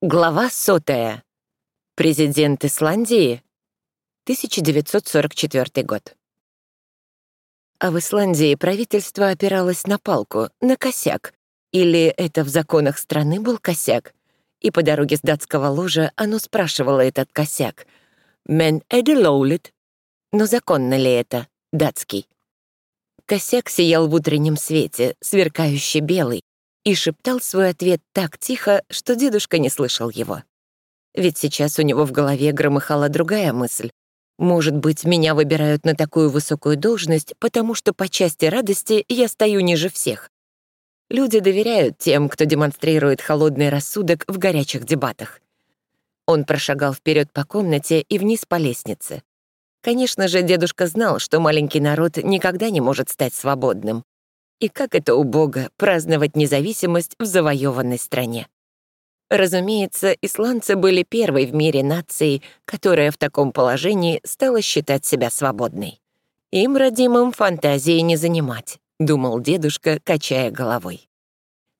Глава сотая. Президент Исландии. 1944 год. А в Исландии правительство опиралось на палку, на косяк. Или это в законах страны был косяк? И по дороге с датского ложа оно спрашивало этот косяк. «Мен эде лоулит?» Но законно ли это, датский? Косяк сиял в утреннем свете, сверкающий белый, и шептал свой ответ так тихо, что дедушка не слышал его. Ведь сейчас у него в голове громыхала другая мысль. Может быть, меня выбирают на такую высокую должность, потому что по части радости я стою ниже всех. Люди доверяют тем, кто демонстрирует холодный рассудок в горячих дебатах. Он прошагал вперед по комнате и вниз по лестнице. Конечно же, дедушка знал, что маленький народ никогда не может стать свободным. И как это убого праздновать независимость в завоеванной стране. Разумеется, исландцы были первой в мире нацией, которая в таком положении стала считать себя свободной. Им, родимым, фантазии не занимать, думал дедушка, качая головой.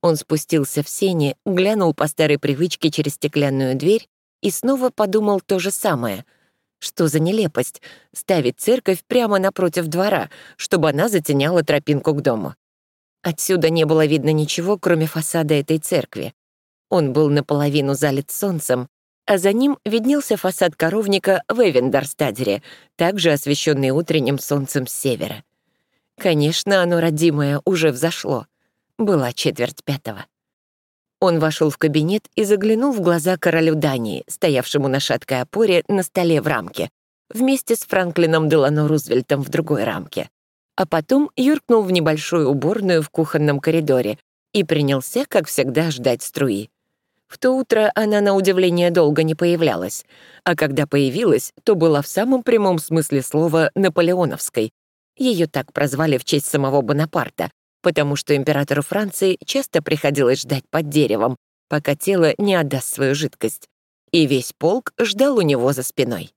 Он спустился в сене, глянул по старой привычке через стеклянную дверь и снова подумал то же самое. Что за нелепость — ставить церковь прямо напротив двора, чтобы она затеняла тропинку к дому. Отсюда не было видно ничего, кроме фасада этой церкви. Он был наполовину залит солнцем, а за ним виднелся фасад коровника в Эвендерстадере, также освещенный утренним солнцем с севера. Конечно, оно родимое уже взошло. Была четверть пятого. Он вошел в кабинет и заглянул в глаза королю Дании, стоявшему на шаткой опоре на столе в рамке, вместе с Франклином Делано Рузвельтом в другой рамке а потом юркнул в небольшую уборную в кухонном коридоре и принялся, как всегда, ждать струи. В то утро она, на удивление, долго не появлялась, а когда появилась, то была в самом прямом смысле слова наполеоновской. Ее так прозвали в честь самого Бонапарта, потому что императору Франции часто приходилось ждать под деревом, пока тело не отдаст свою жидкость. И весь полк ждал у него за спиной.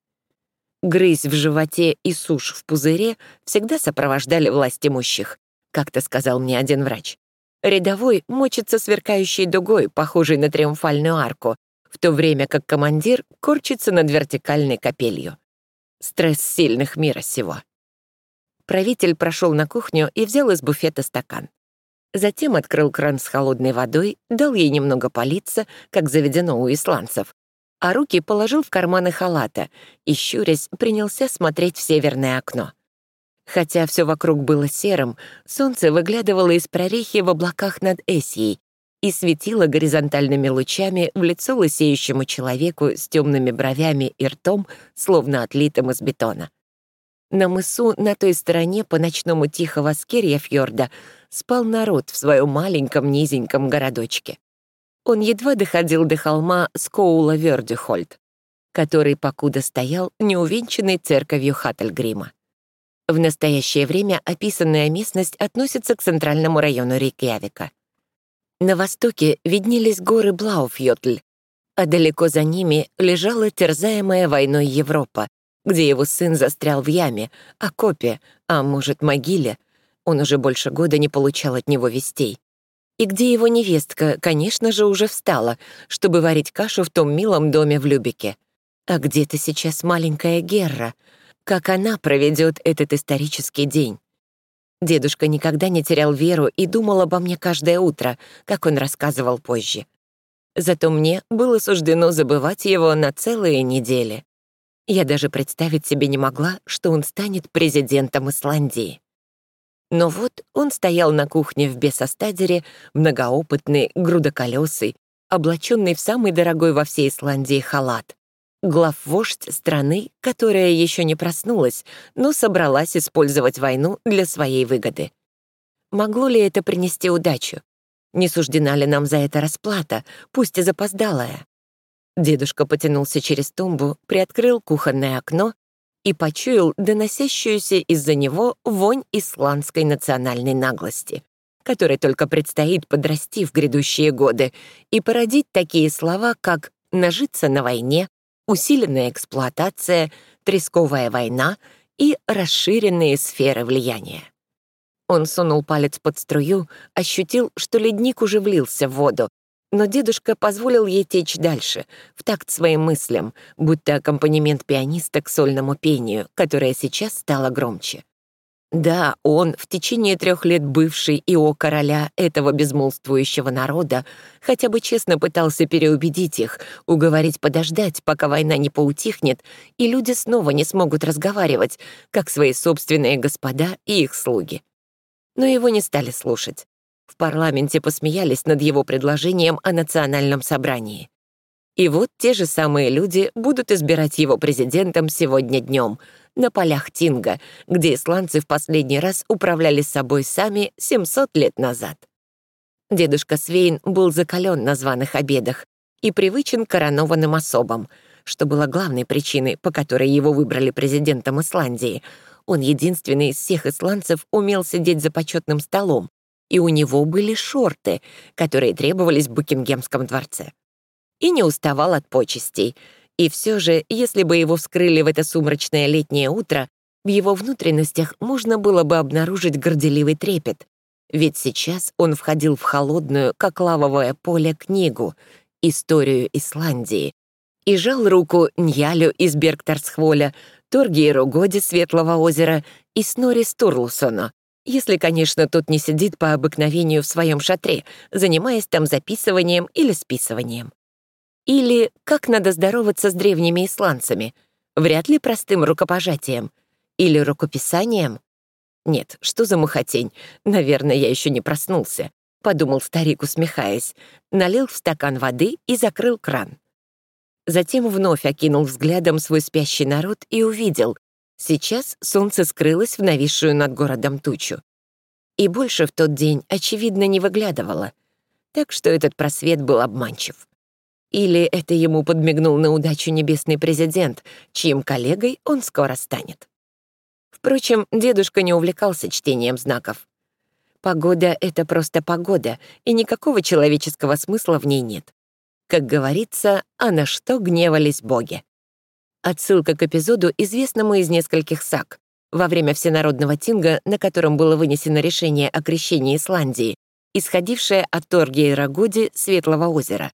Грызь в животе и сушь в пузыре всегда сопровождали власть имущих, как-то сказал мне один врач. Рядовой мочится сверкающей дугой, похожей на триумфальную арку, в то время как командир корчится над вертикальной капелью. Стресс сильных мира сего. Правитель прошел на кухню и взял из буфета стакан. Затем открыл кран с холодной водой, дал ей немного политься, как заведено у исландцев, а руки положил в карманы халата и, щурясь, принялся смотреть в северное окно. Хотя все вокруг было серым, солнце выглядывало из прорехи в облаках над Эсией и светило горизонтальными лучами в лицо лысеющему человеку с темными бровями и ртом, словно отлитым из бетона. На мысу на той стороне по ночному тихого Скирья-фьорда спал народ в своем маленьком низеньком городочке он едва доходил до холма Скоула-Вердюхольд, который покуда стоял неувенчанной церковью Хаттельгрима. В настоящее время описанная местность относится к центральному району Рейкьявика. На востоке виднелись горы Блауфьотль, а далеко за ними лежала терзаемая войной Европа, где его сын застрял в яме, окопе, а может, могиле. Он уже больше года не получал от него вестей и где его невестка, конечно же, уже встала, чтобы варить кашу в том милом доме в Любике. А где-то сейчас маленькая Герра. Как она проведет этот исторический день? Дедушка никогда не терял веру и думал обо мне каждое утро, как он рассказывал позже. Зато мне было суждено забывать его на целые недели. Я даже представить себе не могла, что он станет президентом Исландии. Но вот он стоял на кухне в Бесостадере, многоопытный, грудоколесый, облаченный в самый дорогой во всей Исландии халат. Главвождь страны, которая еще не проснулась, но собралась использовать войну для своей выгоды. Могло ли это принести удачу? Не суждена ли нам за это расплата, пусть и запоздалая? Дедушка потянулся через тумбу, приоткрыл кухонное окно и почуял доносящуюся из-за него вонь исландской национальной наглости, которой только предстоит подрасти в грядущие годы и породить такие слова, как «нажиться на войне», «усиленная эксплуатация», «тресковая война» и «расширенные сферы влияния». Он сунул палец под струю, ощутил, что ледник уже влился в воду, но дедушка позволил ей течь дальше, в такт своим мыслям, будто аккомпанемент пианиста к сольному пению, которое сейчас стало громче. Да, он, в течение трех лет бывший Ио короля этого безмолвствующего народа, хотя бы честно пытался переубедить их, уговорить подождать, пока война не поутихнет, и люди снова не смогут разговаривать, как свои собственные господа и их слуги. Но его не стали слушать. В парламенте посмеялись над его предложением о национальном собрании. И вот те же самые люди будут избирать его президентом сегодня днем — на полях Тинга, где исландцы в последний раз управляли собой сами 700 лет назад. Дедушка Свейн был закален на званых обедах и привычен коронованным особам, что было главной причиной, по которой его выбрали президентом Исландии. Он единственный из всех исландцев умел сидеть за почетным столом, и у него были шорты, которые требовались в Букингемском дворце. И не уставал от почестей — и все же, если бы его вскрыли в это сумрачное летнее утро, в его внутренностях можно было бы обнаружить горделивый трепет. Ведь сейчас он входил в холодную, как лавовое поле, книгу «Историю Исландии» и жал руку Ньялю из Бергтарсхволя, Торгейру Годи Светлого озера и Снори Стурлусона, если, конечно, тот не сидит по обыкновению в своем шатре, занимаясь там записыванием или списыванием. Или как надо здороваться с древними исландцами? Вряд ли простым рукопожатием. Или рукописанием? Нет, что за мухотень? Наверное, я еще не проснулся. Подумал старик, усмехаясь. Налил в стакан воды и закрыл кран. Затем вновь окинул взглядом свой спящий народ и увидел. Сейчас солнце скрылось в нависшую над городом тучу. И больше в тот день, очевидно, не выглядывало. Так что этот просвет был обманчив. Или это ему подмигнул на удачу небесный президент, чьим коллегой он скоро станет. Впрочем, дедушка не увлекался чтением знаков. Погода — это просто погода, и никакого человеческого смысла в ней нет. Как говорится, а на что гневались боги? Отсылка к эпизоду, известному из нескольких саг, во время Всенародного тинга, на котором было вынесено решение о крещении Исландии, исходившее от Торгейра Годи Светлого озера.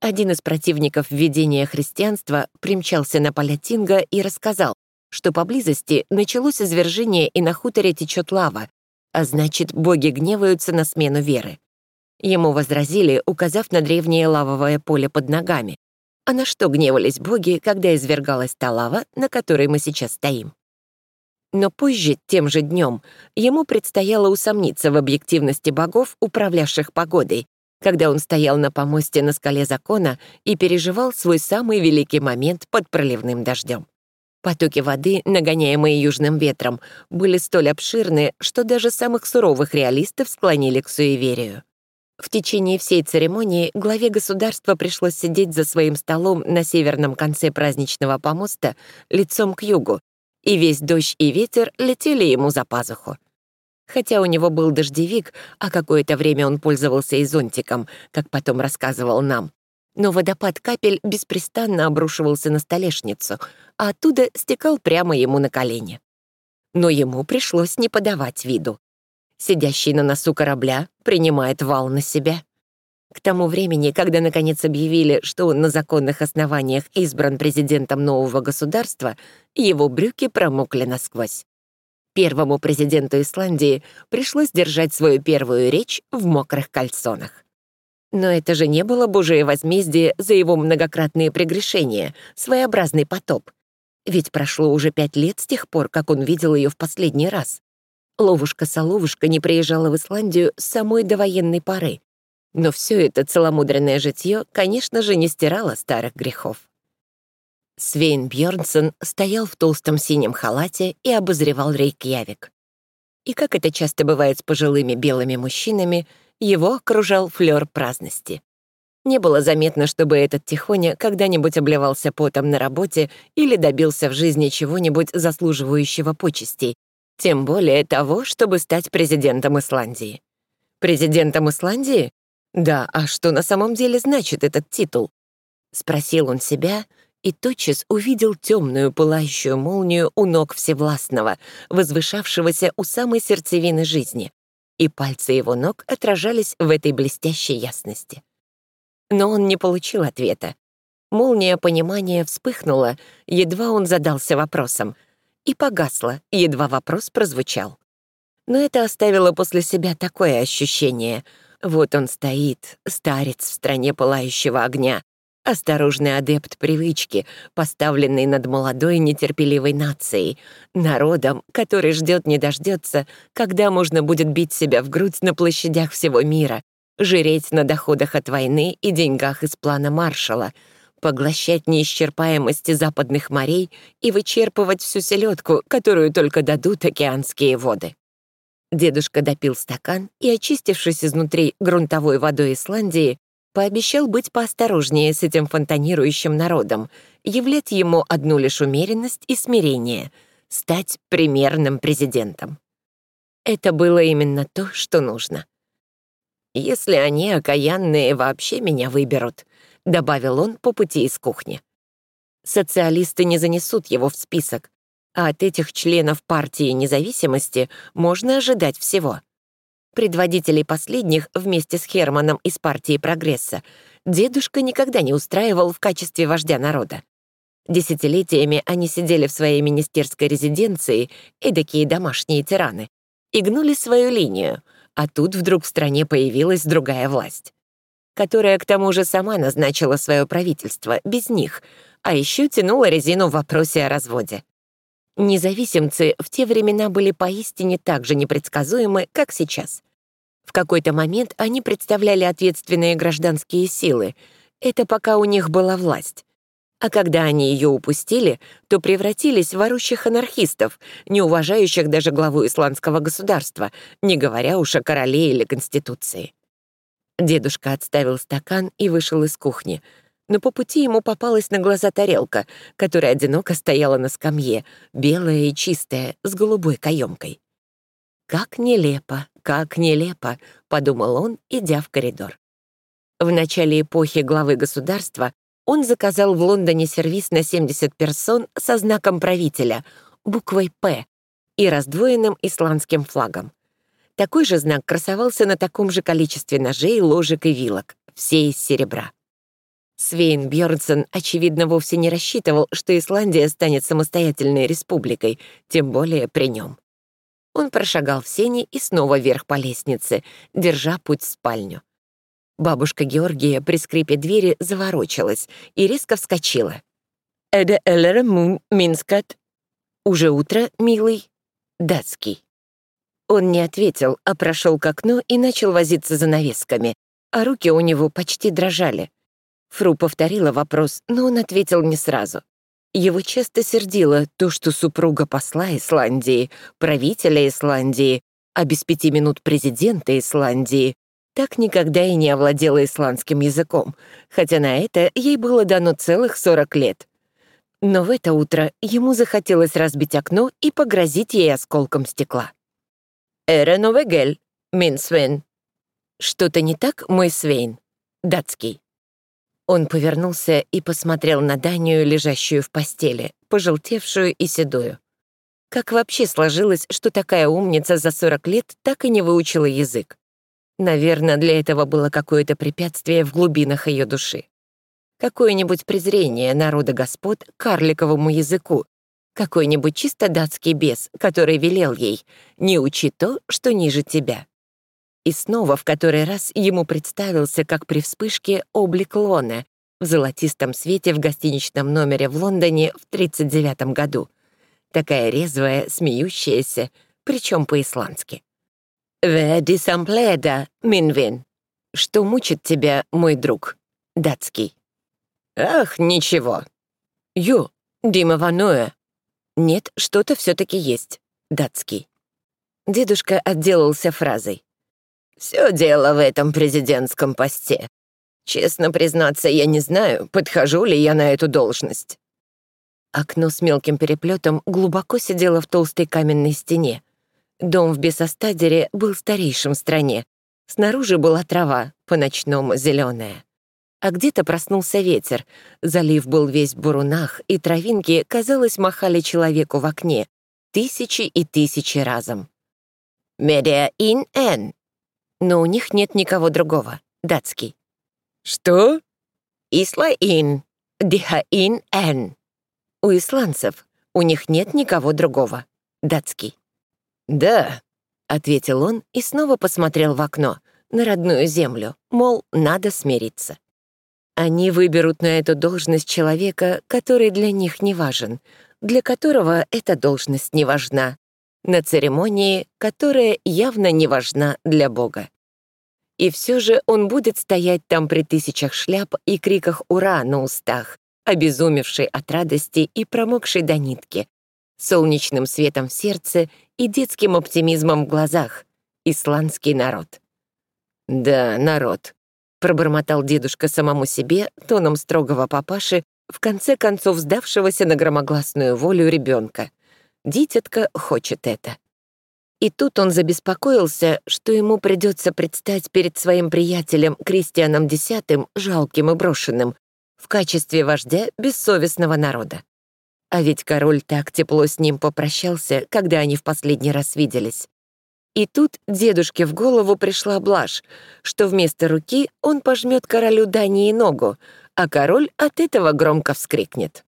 Один из противников введения христианства примчался на поля Тинга и рассказал, что поблизости началось извержение и на хуторе течет лава, а значит, боги гневаются на смену веры. Ему возразили, указав на древнее лавовое поле под ногами. А на что гневались боги, когда извергалась та лава, на которой мы сейчас стоим? Но позже, тем же днем, ему предстояло усомниться в объективности богов, управлявших погодой, когда он стоял на помосте на скале закона и переживал свой самый великий момент под проливным дождем. Потоки воды, нагоняемые южным ветром, были столь обширны, что даже самых суровых реалистов склонили к суеверию. В течение всей церемонии главе государства пришлось сидеть за своим столом на северном конце праздничного помоста лицом к югу, и весь дождь и ветер летели ему за пазуху. Хотя у него был дождевик, а какое-то время он пользовался и зонтиком, как потом рассказывал нам. Но водопад капель беспрестанно обрушивался на столешницу, а оттуда стекал прямо ему на колени. Но ему пришлось не подавать виду. Сидящий на носу корабля принимает вал на себя. К тому времени, когда наконец объявили, что он на законных основаниях избран президентом нового государства, его брюки промокли насквозь. Первому президенту Исландии пришлось держать свою первую речь в мокрых кальсонах. Но это же не было божие возмездие за его многократные прегрешения, своеобразный потоп. Ведь прошло уже пять лет с тех пор, как он видел ее в последний раз. Ловушка-соловушка не приезжала в Исландию с самой довоенной поры. Но все это целомудренное житье, конечно же, не стирало старых грехов. Свейн Бьорнсон стоял в толстом синем халате и обозревал Рейкьявик. И как это часто бывает с пожилыми белыми мужчинами, его окружал флёр праздности. Не было заметно, чтобы этот тихоня когда-нибудь обливался потом на работе или добился в жизни чего-нибудь заслуживающего почестей, тем более того, чтобы стать президентом Исландии. Президентом Исландии? Да, а что на самом деле значит этот титул? Спросил он себя, и тотчас увидел темную пылающую молнию у ног Всевластного, возвышавшегося у самой сердцевины жизни, и пальцы его ног отражались в этой блестящей ясности. Но он не получил ответа. Молния понимания вспыхнула, едва он задался вопросом, и погасла, едва вопрос прозвучал. Но это оставило после себя такое ощущение. Вот он стоит, старец в стране пылающего огня, осторожный адепт привычки, поставленный над молодой нетерпеливой нацией, народом, который ждет не дождется, когда можно будет бить себя в грудь на площадях всего мира, жиреть на доходах от войны и деньгах из плана Маршала, поглощать неисчерпаемости западных морей и вычерпывать всю селедку, которую только дадут океанские воды. Дедушка допил стакан и, очистившись изнутри грунтовой водой Исландии, пообещал быть поосторожнее с этим фонтанирующим народом, являть ему одну лишь умеренность и смирение, стать примерным президентом. Это было именно то, что нужно. «Если они, окаянные, вообще меня выберут», — добавил он по пути из кухни. Социалисты не занесут его в список, а от этих членов партии независимости можно ожидать всего — предводителей последних вместе с Херманом из партии «Прогресса», дедушка никогда не устраивал в качестве вождя народа. Десятилетиями они сидели в своей министерской резиденции, эдакие домашние тираны, и гнули свою линию, а тут вдруг в стране появилась другая власть, которая к тому же сама назначила свое правительство без них, а еще тянула резину в вопросе о разводе. Независимцы в те времена были поистине так же непредсказуемы, как сейчас. В какой-то момент они представляли ответственные гражданские силы. Это пока у них была власть. А когда они ее упустили, то превратились в орущих анархистов, не уважающих даже главу исландского государства, не говоря уж о короле или конституции. Дедушка отставил стакан и вышел из кухни. Но по пути ему попалась на глаза тарелка, которая одиноко стояла на скамье, белая и чистая, с голубой каемкой. Как нелепо, как нелепо, подумал он, идя в коридор. В начале эпохи главы государства он заказал в Лондоне сервис на 70 персон со знаком правителя, буквой «П» и раздвоенным исландским флагом. Такой же знак красовался на таком же количестве ножей, ложек и вилок, все из серебра. Свейн Бьернсон, очевидно, вовсе не рассчитывал, что Исландия станет самостоятельной республикой, тем более при нем. Он прошагал в сени и снова вверх по лестнице, держа путь в спальню. Бабушка Георгия при скрипе двери заворочилась и резко вскочила. «Эде эллера мун минскат». «Уже утро, милый?» «Датский». Он не ответил, а прошел к окну и начал возиться за навесками, а руки у него почти дрожали. Фру повторила вопрос, но он ответил не сразу. Его часто сердило то, что супруга посла Исландии, правителя Исландии, а без пяти минут президента Исландии так никогда и не овладела исландским языком, хотя на это ей было дано целых 40 лет. Но в это утро ему захотелось разбить окно и погрозить ей осколком стекла. «Эре новегель, мин Свен». «Что-то не так, мой Свейн?» «Датский». Он повернулся и посмотрел на Данию, лежащую в постели, пожелтевшую и седую. Как вообще сложилось, что такая умница за 40 лет так и не выучила язык? Наверное, для этого было какое-то препятствие в глубинах ее души. Какое-нибудь презрение народа господ к карликовому языку, какой-нибудь чисто датский бес, который велел ей «не учи то, что ниже тебя». И снова в который раз ему представился, как при вспышке, облик Лоны в золотистом свете в гостиничном номере в Лондоне в 39 году. Такая резвая, смеющаяся, причем по-исландски. «Веди сампледа, Минвин». «Что мучит тебя, мой друг?» Датский. «Ах, ничего». «Ю, Дима Вануэ». «Нет, что-то все таки есть». Датский. Дедушка отделался фразой. Все дело в этом президентском посте. Честно признаться, я не знаю, подхожу ли я на эту должность. Окно с мелким переплетом глубоко сидело в толстой каменной стене. Дом в Бесостадере был старейшим в стране. Снаружи была трава, по-ночному зеленая. А где-то проснулся ветер. Залив был весь в бурунах, и травинки, казалось, махали человеку в окне. Тысячи и тысячи разом. «Медиа ин эн», но у них нет никого другого. Датский. «Что?» «Ислаин, дихаин эн». У исландцев, у них нет никого другого. Датский. «Да», — ответил он и снова посмотрел в окно, на родную землю, мол, надо смириться. Они выберут на эту должность человека, который для них не важен, для которого эта должность не важна, на церемонии, которая явно не важна для Бога. И все же он будет стоять там при тысячах шляп и криках «Ура!» на устах, обезумевший от радости и промокший до нитки, солнечным светом в сердце и детским оптимизмом в глазах. Исландский народ. «Да, народ», — пробормотал дедушка самому себе тоном строгого папаши, в конце концов сдавшегося на громогласную волю ребенка. Дитятка хочет это. И тут он забеспокоился, что ему придется предстать перед своим приятелем Кристианом X жалким и брошенным в качестве вождя бессовестного народа. А ведь король так тепло с ним попрощался, когда они в последний раз виделись. И тут дедушке в голову пришла блажь, что вместо руки он пожмет королю Дании ногу, а король от этого громко вскрикнет.